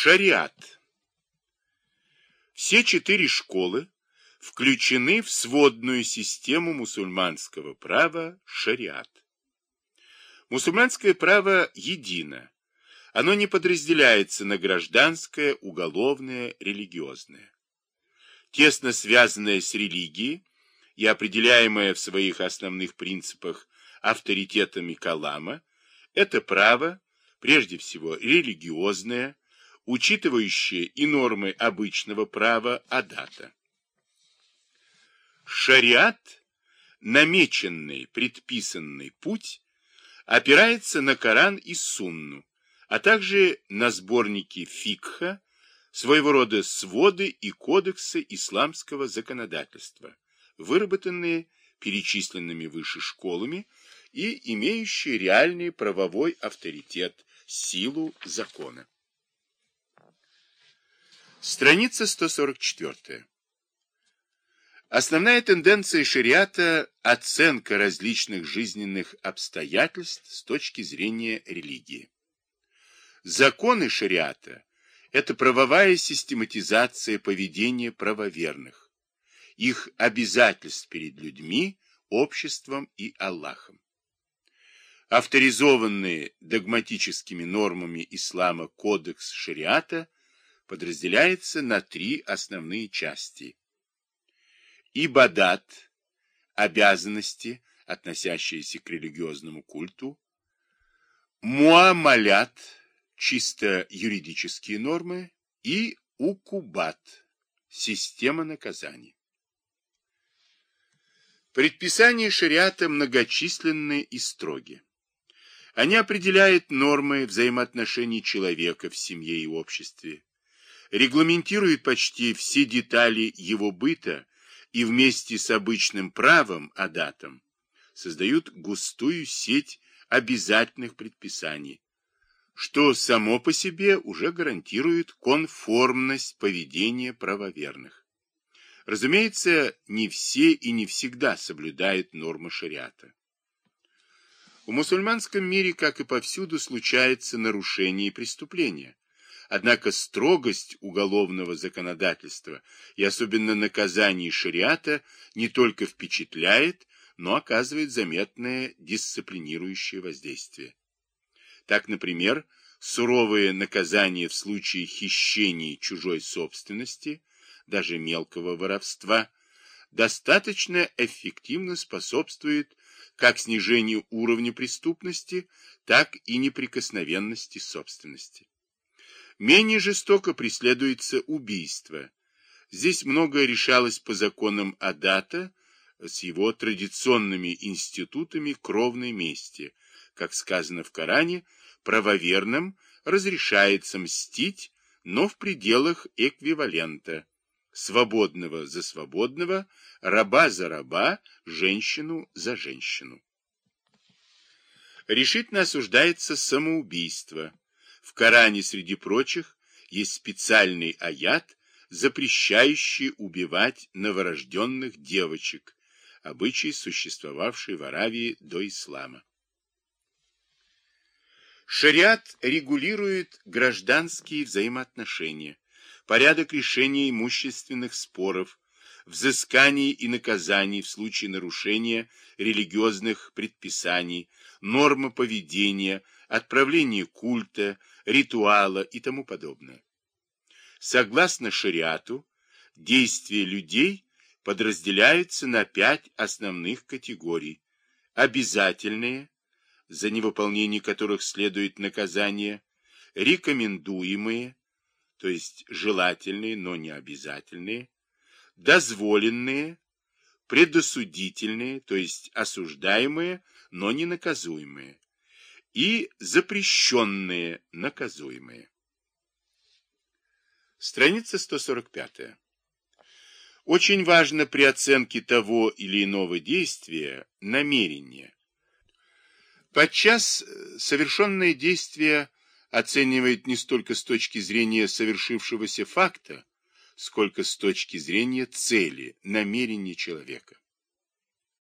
Шариат. Все четыре школы включены в сводную систему мусульманского права шариат. Мусульманское право едино. Оно не подразделяется на гражданское, уголовное, религиозное. Тесно связанное с религией и определяемое в своих основных принципах авторитетами Калама, это право, прежде всего, религиозное, учитывающие и нормы обычного права Адата. Шариат, намеченный, предписанный путь, опирается на Коран и Сунну, а также на сборники фикха, своего рода своды и кодексы исламского законодательства, выработанные перечисленными выше школами и имеющие реальный правовой авторитет, силу закона. Страница 144. Основная тенденция шариата – оценка различных жизненных обстоятельств с точки зрения религии. Законы шариата – это правовая систематизация поведения правоверных, их обязательств перед людьми, обществом и Аллахом. Авторизованные догматическими нормами ислама кодекс шариата – подразделяется на три основные части. Ибадат – обязанности, относящиеся к религиозному культу. Муамалят – чисто юридические нормы. И укубат – система наказаний. Предписания шариата многочисленны и строги. Они определяют нормы взаимоотношений человека в семье и обществе, регламентирует почти все детали его быта и вместе с обычным правом адатом создают густую сеть обязательных предписаний, что само по себе уже гарантирует конформность поведения правоверных. Разумеется, не все и не всегда соблюдают нормы шариата. В мусульманском мире, как и повсюду, случаются нарушения и преступления, Однако строгость уголовного законодательства и особенно наказаний шариата не только впечатляет, но оказывает заметное дисциплинирующее воздействие. Так, например, суровые наказания в случае хищения чужой собственности, даже мелкого воровства, достаточно эффективно способствует как снижению уровня преступности, так и неприкосновенности собственности. Менее жестоко преследуется убийство. Здесь многое решалось по законам Адата с его традиционными институтами кровной мести. Как сказано в Коране, правоверным разрешается мстить, но в пределах эквивалента. Свободного за свободного, раба за раба, женщину за женщину. Решительно осуждается самоубийство. В Коране, среди прочих, есть специальный аят, запрещающий убивать новорожденных девочек, обычай, существовавший в Аравии до ислама. Шариат регулирует гражданские взаимоотношения, порядок решения имущественных споров, взысканий и наказаний в случае нарушения религиозных предписаний, нормы поведения, отправления культа, ритуала и тому подобное. Согласно шариату, действия людей подразделяются на пять основных категорий. Обязательные, за невыполнение которых следует наказание, рекомендуемые, то есть желательные, но не обязательные, дозволенные, предосудительные, то есть осуждаемые, но не наказуемые, и запрещенные, наказуемые. Страница 145. Очень важно при оценке того или иного действия намерение. Подчас совершенное действие оценивает не столько с точки зрения совершившегося факта, сколько с точки зрения цели, намерения человека.